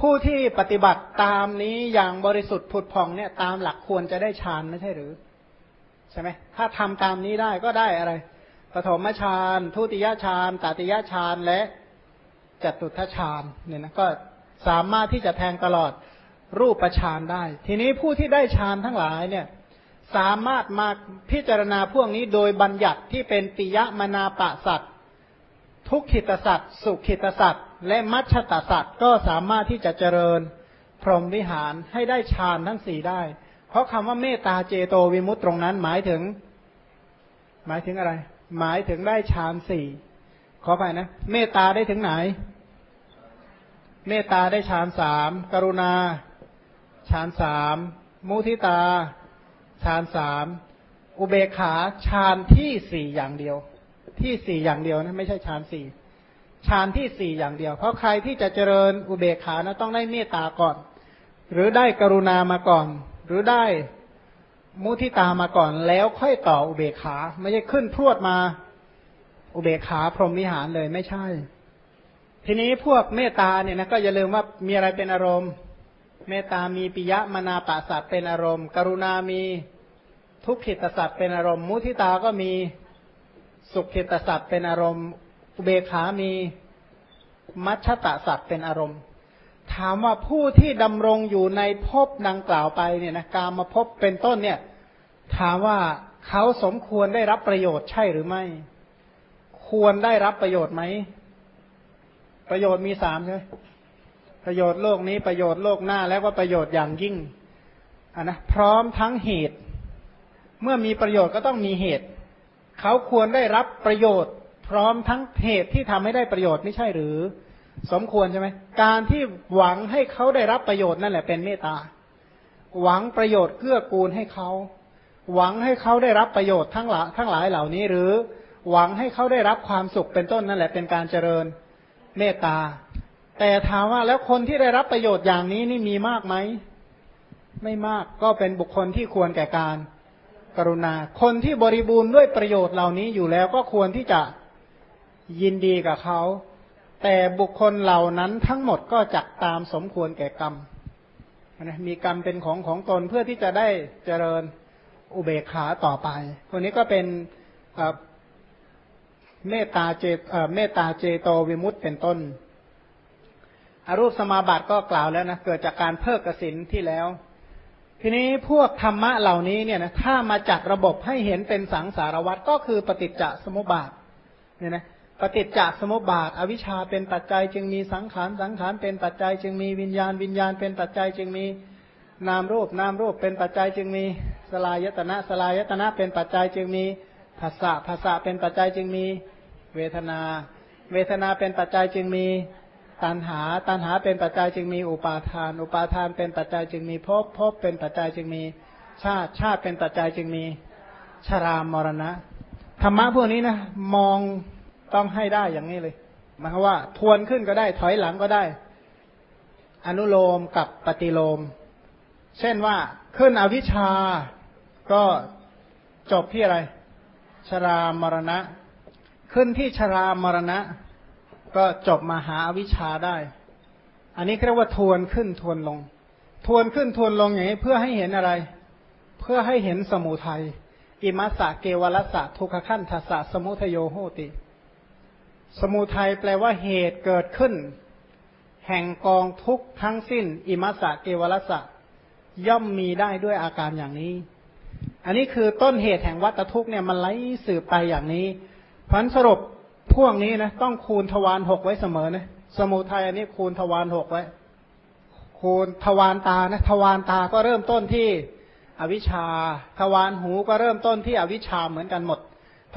ผู้ที่ปฏิบัติตามนี้อย่างบริสุทธิ์ผุดผ่องเนี่ย ตามหลักควรจะได้ฌานไม่ใช่หรือ ใช่ไหมถ้าทำตามนี้ได้ก็ได้อะไรปฐมฌานทุติยฌานตติยฌานและจตุทัชฌานเนี่ยนะก็สามารถที่จะแทงตลอดรูปฌานได้ ทีนี้ผู้ที่ได้ฌานทั้งหลายเนี่ย สามารถมาพิจารณาพวกนี้โดยบัญญัติที่เป็นปิยมนาปะสัตทุกขิตสัตว์สุขิตสัตว์ และมัชชตสัตว์ก็สามารถที่จะเจริญพรหมวิหารให้ได้ฌานทั้งสี่ได้ เพราะคำว่าเมตตาเจโตวิมุตตรงนั้น หมายถึง หมายถึงอะไร หมายถึงได้ฌานสี่ขอไปนะ เมตตาได้ถึงไหน เมตตาได้ฌานสามกรุณาฌานสามมุทิตาฌานสามอุเบกขาฌานที่สี่อย่างเดียว ที่สี่อย่างเดียวนะไม่ใช่ฌานสี่ ฌานที่สี่อย่างเดียว เพราะใครที่จะเจริญอุเบกขานะต้องได้เมตตาก่อน หรือได้กรุณามาก่อน หรือได้มุทิตามาก่อนแล้วค่อยต่ออุเบกขา ไม่ใช่ขึ้นพรวดมาอุเบกขาพรหมวิหารเลยไม่ใช่ ทีนี้พวกเมตตาเนี่ยนะก็อย่าลืมว่ามีอะไรเป็นอารมณ์ เมตตามีปิยมนาปะสัตเป็นอารมณ์ กรุณามีทุกขิตสัตเป็นอารมณ์ มุทิตาก็มีสุขขิตสัตเป็นอารมณ์ อุเบกขามีมัชชตสัตว์เป็นอารมณ์ ถามว่าผู้ที่ดำรงอยู่ในภพดังกล่าวไปเนี่ยนะการมาพบเป็นต้นเนี่ย ถามว่าเขาสมควรได้รับประโยชน์ใช่หรือไม่ ควรได้รับประโยชน์ไหม ประโยชน์มีสามใช่ไหมประโยชน์โลกนี้ประโยชน์โลกหน้าแล้วก็ประโยชน์อย่างยิ่งอะนะพร้อมทั้งเหตุ เมื่อมีประโยชน์ก็ต้องมีเหตุ เขาควรได้รับประโยชน์ พร้อมทั้งเหตุที่ทำให้ได้ประโยชน์ไม่ใช่หรือ สมควรใช่ไหมการที่หวังให้เขาได้รับประโยชน์นั่นแหละเป็นเมตตา หวังประโยชน์เกื้อกูลให้เขา หวังให้เขาได้รับประโยชน์ทั้งหลายทั้งหลายเหล่านี้ หรือหวังให้เขาได้รับความสุขเป็นต้นนั่นแหละเป็นการเจริญเมตตา แต่ถามว่าแล้วคนที่ได้รับประโยชน์อย่างนี้นี่มีมากไหมไม่มากก็เป็นบุคคลที่ควรแก่การกรุณา คนที่บริบูรณ์ด้วยประโยชน์เหล่านี้อยู่แล้วก็ควรที่จะ ยินดีกับเขา แต่บุคคลเหล่านั้นทั้งหมดก็จักตามสมควรแก่กรรมนะมีกรรมเป็นของของตนเพื่อที่จะได้เจริญอุเบกขาต่อไปคนนี้ก็เป็นเมตตาเจเมตตาเจโตวิมุตต์เป็นต้น อรูปสมาบัติก็กล่าวแล้วนะเกิดจากการเพิกกสินที่แล้ว ทีนี้พวกธรรมะเหล่านี้เนี่ยนะถ้ามาจัดระบบให้เห็นเป็นสังสารวัตรก็คือปฏิจจสมุปบาทเนี่ยนะ ปฏิจจสมุปบาท อวิชชาเป็นปัจจัยจึงมีสังขารสังขารเป็นปัจจัยจึงมีวิญญาณวิญญาณเป็นปัจจัยจึงมีนามรูปนามรูปเป็นปัจจัยจึงมีสลายตนะสลายตนะเป็นปัจจัยจึงมีภาษะภาษะเป็นปัจจัยจึงมีเวทนา เวทนาเป็นปัจจัยจึงมีตัณหา ตัณหาเป็นปัจจัยจึงมีอุปาทาน อุปาทานเป็นปัจจัยจึงมีภพภพเป็นปัจจัยจึงมีชาติชาติเป็นปัจจัยจึงมีชรามรณะธรรมะพวกนี้นะมอง ต้องให้ได้อย่างนี้เลยหมายความว่า ทวนขึ้นก็ได้ ถอยหลังก็ได้ อนุโลมกับปฏิโลม เช่นว่าขึ้นอวิชชา ก็จบที่อะไร ชรามรณะ ขึ้นที่ชรามรณะ ก็จบมาหาอวิชชาได้ อันนี้เรียกว่าทวนขึ้นทวนลง ทวนขึ้นทวนลงอย่างนี้เพื่อให้เห็นอะไร เพื่อให้เห็นสมุทัยอิมัสสะเกวรัสสะทุกขขั้นทัสสะสมุทโยโหติ สมุทัยแปลว่าเหตุเกิดขึ้น แห่งกองทุกทั้งสิ้น อิมัสสะเกวรสะ ย่อมมีได้ด้วยอาการอย่างนี้ อันนี้คือต้นเหตุแห่งวัตทุกเนี่ยมันไหลสืบไปอย่างนี้พันสรุปพวกนี้นะต้องคูณทวารหกไว้เสมอนะสมุทัยอันนี้คูณทวารหกไว้ คูณทวารตานะทวารตาก็เริ่มต้นที่อวิชชา ทวารหูก็เริ่มต้นที่อวิชชาเหมือนกันหมด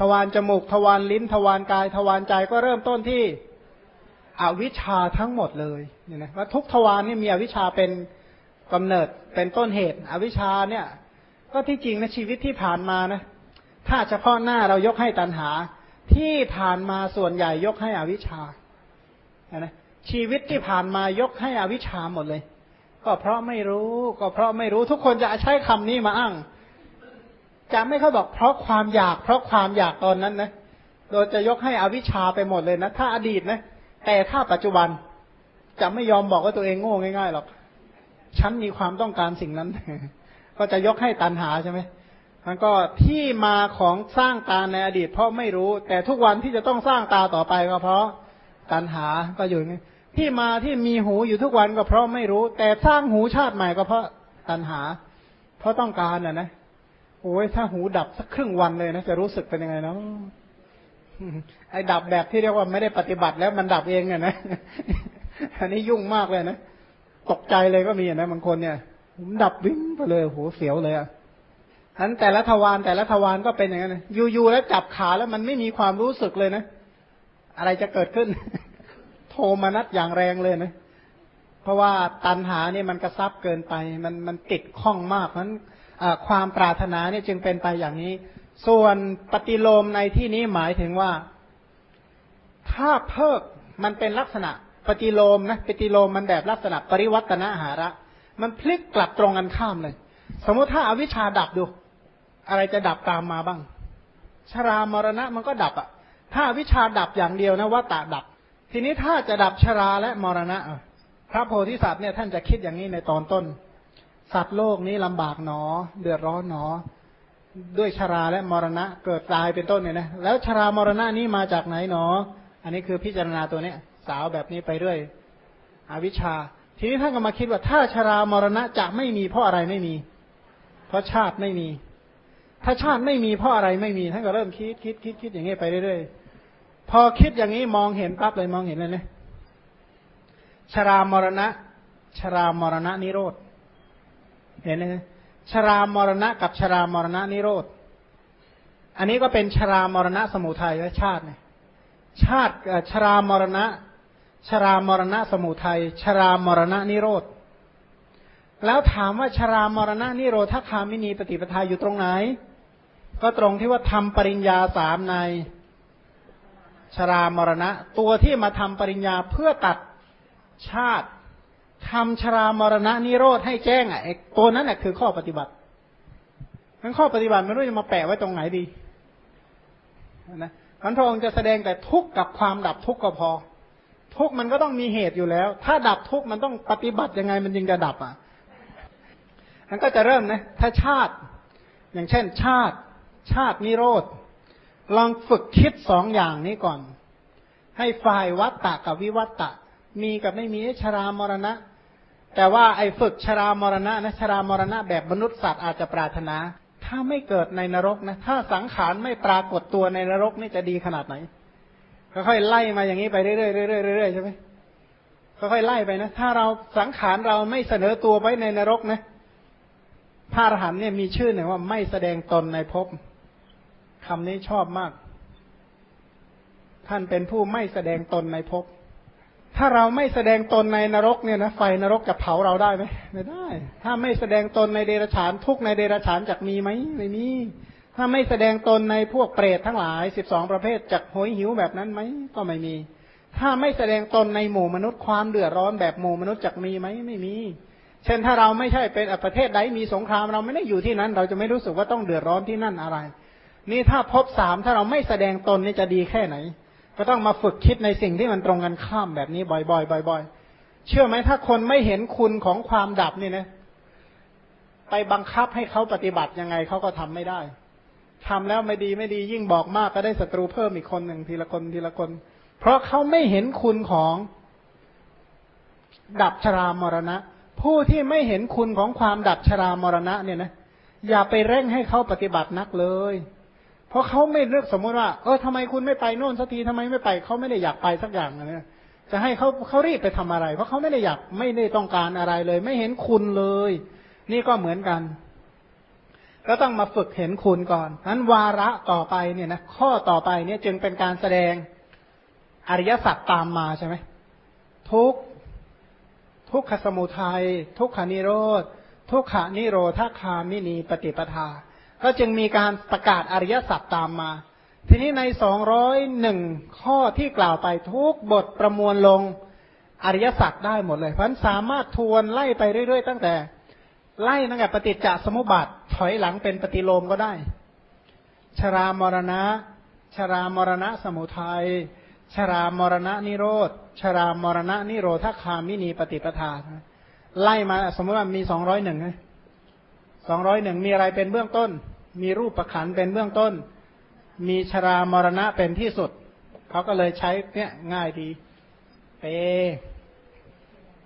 ทวารจมูก ทวารลิ้น ทวารกาย ทวารใจก็เริ่มต้นที่อวิชชาทั้งหมดเลยเนี่ยนะว่าทุกทวารนี่มีอวิชชาเป็นกำเนิดเป็นต้นเหตุ อวิชชาเนี่ย ก็ที่จริงนะชีวิตที่ผ่านมานะถ้าเฉพาะหน้าเรายกให้ตันหา ที่ผ่านมาส่วนใหญ่ยกให้อวิชชานะชีวิตที่ผ่านมายกให้อวิชชาหมดเลย ก็เพราะไม่รู้ ก็เพราะไม่รู้ทุกคนจะใช้คำนี้มาอ้าง จะไม่เขาบอกเพราะความอยากเพราะความอยากตอนนั้นนะโดยจะยกให้อวิชชาไปหมดเลยนะ ถ้าอดีตนะ แต่ถ้าปัจจุบันจะไม่ยอมบอกว่าตัวเองโง่ง่ายๆหรอก ฉันมีความต้องการสิ่งนั้น ก็จะยกให้ตันหาใช่ไหมมันก็ที่มาของสร้างตาในอดีต เพราะไม่รู้ แต่ทุกวันที่จะต้องสร้างตาต่อไปก็เพราะตันหาก็อยู่นี่ที่มาที่มีหูอยู่ทุกวันก็เพราะไม่รู้ แต่สร้างหูชาติใหม่ก็เพราะตันหา เพราะต้องการอะนะ โอ้ยถ้าหูดับสักครึ่งวันเลยนะจะรู้สึกเป็นยังไงเนาะไอ้ดับแบบที่เรียกว่าไม่ได้ปฏิบัติแล้วมันดับเองเนี่ยนะอันนี้ยุ่งมากเลยนะตกใจเลยก็มีนะบางคนเนี่ยผมดับวิ่งไปเลยโหเสียวเลยอะอันแต่ละทวารแต่ละทวารก็เป็นอย่างนั้นอยู่ๆแล้วจับขาแล้วมันไม่มีความรู้สึกเลยนะอะไรจะเกิดขึ้น โทมนัดอย่างแรงเลยนะเพราะว่าตันหาเนี่ยมันกระซับเกินไป มันมันติดข้องมากเพราะนั้น ความปรารถนาเนี่ยจึงเป็นไปอย่างนี้ ส่วนปฏิโลมในที่นี้หมายถึงว่า ถ้าเพิกมันเป็นลักษณะ ปฏิโลมนะปฏิโลมมันแบบลักษณะปริวัตนาหาระ มันพลิกกลับตรงกันข้ามเลย สมมติถ้าอาวิชชาดับดู อะไรจะดับตามมาบ้าง ชรามรณะมันก็ดับอะถ้าวิชาดับอย่างเดียวนะว่าตาดับ ทีนี้ถ้าจะดับชราและมรณะพระโพธิสัตว์เนี่ยท่านจะคิดอย่างนี้ในตอนต้น สัตว์โลกนี้ลำบากหนอ เดือดร้อนหนอ ด้วยชราและมรณะเกิดตายเป็นต้นเนี่ยนะแล้วชรามรณะนี้มาจากไหนหนอ อันนี้คือพิจารณาตัวเนี้ย สาวแบบนี้ไปเรื่อยอวิชชา ทีนี้ท่านก็มาคิดว่าถ้าชรามรณะจะไม่มีเพราะอะไรไม่มี เพราะชาติไม่มี ถ้าชาติไม่มีเพราะอะไรไม่มีท่านก็เริ่มคิดคิดคิดคิดอย่างนี้ไปเรื่อยๆพอคิดอย่างนี้มองเห็นปั๊บเลยมองเห็นเลยนะชรามรณะ ชรามรณะนิโรธ เห็นไหมชรามรณะกับชรามรณะนิโรธ อันนี้ก็เป็นชรามรณะสมุทัยและชาติเนี่ยชาติชรามรณะ ชรามรณะสมุทัยชรามรณะนิโรธ แล้วถามว่าชรามรณะนิโรธคามินีปฏิปทาอยู่ตรงไหน ก็ตรงที่ว่าทำปริญญาสามใน ชรามรณะ ตัวที่มาทำปริญญาเพื่อตัดชาติ ทำชรามรณะนิโรธให้แจ้งอะตัวนั้นแหละคือข้อปฏิบัติทั้นข้อปฏิบัติไม่รู้จะมาแปะไว้ตรงไหนดีนะพันพระองค์จะแสดงแต่ทุกข์กับความดับทุกข์ก็พอ ทุกข์มันก็ต้องมีเหตุอยู่แล้ว ถ้าดับทุกข์มันต้องปฏิบัติยังไงมันจึงจะดับอะมันก็จะเริ่มนะ ถ้าชาติ อย่างเช่น ชาติ ชาตินิโรธ ลองฝึกคิดสองอย่างนี้ก่อน ให้ฝ่ายวัตตะกับวิวัตตะ มีกับไม่มีชรามรณะ แต่ว่าไอ้ฝึกชรามรณะนะชรามรณะแบบมนุษย์สัตว์อาจจะปรารถนา ถ้าไม่เกิดในนรกนะ ถ้าสังขารไม่ปรากฏตัวในนรกนี่จะดีขนาดไหนค่อยๆไล่มาอย่างนี้ไปเรื่อยๆเรื่อยๆเรื่อยๆใช่ไหมค่อยๆไล่ไปนะ ถ้าเราสังขารเราไม่เสนอตัวไว้ในนรกนะพระอรหันต์เนี่ยมีชื่อหนึ่งว่าไม่แสดงตนในภพคำนี้ชอบมาก ท่านเป็นผู้ไม่แสดงตนในภพ ถ้าเราไม่แสดงตนในนรกเนี่ยนะไฟนรกจะเผาเราได้ไหมไม่ได้ ถ้าไม่แสดงตนในเดรัจฉานทุกในเดรัจฉานจะมีไหมไม่มีถ้าไม่แสดงตนในพวกเปรตทั้งหลายสิบสองประเภทจักหอยหิวแบบนั้นไหมก็ไม่มี ถ้าไม่แสดงตนในหมู่มนุษย์ความเดือดร้อนแบบหมู่มนุษย์จักมีไหมไม่มี เช่นถ้าเราไม่ใช่เป็นประเทศใดมีสงครามเราไม่ได้อยู่ที่นั้น เราจะไม่รู้สึกว่าต้องเดือดร้อนที่นั่นอะไร นี่ถ้าพบสามถ้าเราไม่แสดงตนนี่จะดีแค่ไหน ก็ต้องมาฝึกคิดในสิ่งที่มันตรงกันข้ามแบบนี้บ่อยๆบ่อยๆ เชื่อไหมถ้าคนไม่เห็นคุณของความดับนี่นะ ไปบังคับให้เขาปฏิบัติยังไงเขาก็ทำไม่ได้ทำแล้วไม่ดีไม่ดียิ่งบอกมากก็ได้ศัตรูเพิ่มอีกคนหนึ่งทีละคนทีละคน เพราะเขาไม่เห็นคุณของดับชรามรณะ ผู้ที่ไม่เห็นคุณของความดับชรามรณะเนี่ยนะ อย่าไปเร่งให้เขาปฏิบัตินักเลย เพราะเขาไม่เลือกสมมติว่า เออทำไมคุณไม่ไปโน่นสักทีทำไมไม่ไปเขาไม่ได้อยากไปสักอย่างนะจะให้เขาเขารีบไปทำอะไร เพราะเขาไม่ได้อยากไม่ได้ต้องการอะไรเลย ไม่เห็นคุณเลย นี่ก็เหมือนกัน ก็ต้องมาฝึกเห็นคุณก่อนนั้นวาระต่อไปเนี่ยนะข้อต่อไปเนี่ยจึงเป็นการแสดงอริยสัจตามมาใช่ไหมทุกทุกขสมุทัย ทุกขานิโรธ ทุกขานิโรธาคามินีปฏิปทา ก็จึงมีการประกาศอริยสัจตามมา ทีนี้ในสองร้อยหนึ่งข้อที่กล่าวไปทุกบทประมวลลงอริยสัจได้หมดเลยเพราะสามารถทวนไล่ไปเรื่อย ๆ ตั้งแต่ ไล่ตั้งแต่ปฏิจจสมุปบาทถอยหลังเป็นปฏิโลมก็ได้ ชรามรณะ ชรามรณะสมุทัยชชรามรณะนิโรธ ชรามรณะนิโรธคามินีปฏิปทา ไล่มาสมมติว่ามีสองร้อยหนึ่งสองร้อยหนึ่งมีอะไรเป็นเบื้องต้น มีรูปประขันเป็นเบื้องต้น มีชรามรณะเป็นที่สุด เขาก็เลยใช้เนี่ยง่ายดี เป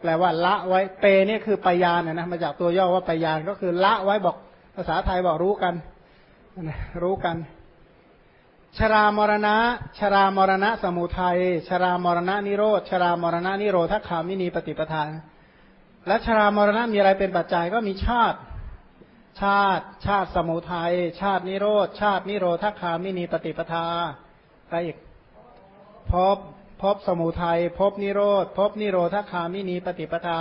แปลว่าละไว้ เปเนี่ยคือปยานนะมาจากตัวย่อว่าปยานก็คือละไว้บอกภาษาไทยบอกรู้กัน รู้กัน ชรามรณะ ชรามรณะสมุทัย ชรามรณะนิโรธ ชรามรณะนิโรธคามินีปฏิปทาและชรามรณะมีอะไรเป็นปัจจัยก็มีชาติ ชาติ ชาติสมุทัย ชาตินิโรธ ชาตินิโรธคามินีปฏิปทาอะไรอีกภพ ภพสมุทัย ภพนิโรธ ภพนิโรธคามินีปฏิปทา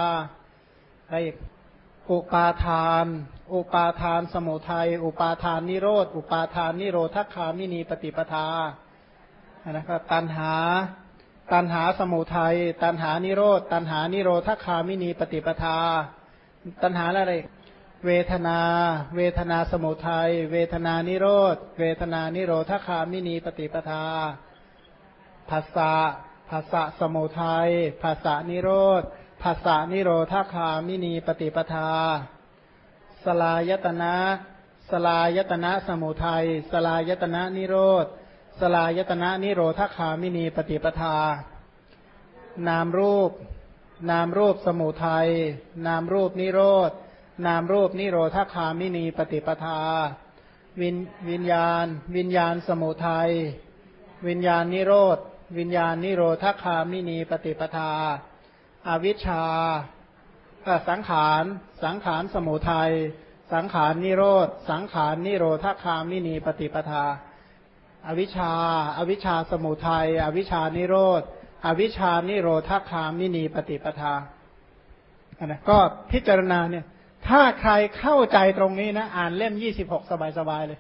อะไรอีกอุปาทาน อุปาทานสมุทัย อุปาทานนิโรธ อุปาทานนิโรธคามินีปฏิปทานะครับตัณหา ตัณหาสมุทัย ตัณหานิโรธ ตัณหานิโรธคามินีปฏิปทา ตันหาอะไร เวทนา เวทนาสมุทัย เวทนานิโรธ เวทนานิโรธคามินีปฏิปทาภาษาภาษาสมุทัยภาษานิโรธภาษานิโรธคามินีปฏิปทา สลายตนะสลายตนะสมุทัย สลายตนะนิโรธ สลายตนะนิโรธคามินีปฏิปทา นามรูป นามรูปสมุทัย นามรูปนิโรธ นามรูปนิโรธาคามินีปฏิปทา วินวิญญาณ วิญญาณสมุทัยวิญญาณนิโรธ วิญญาณนิโรธาคามินีปฏิปทาอวิชชาสังขาร สังขารสมุทัย สังขารนิโรธ สังขารนิโรธคามินีปฏิปทาอวิชชาอวิชชาสมุทัยอวิชชานิโรธ อวิชชานิโรธคามินีปฏิปทานะก็พิจารณาเนี่ย ถ้าใครเข้าใจตรงนี้นะ อ่านเล่มยี่สิบหกสบายๆเลย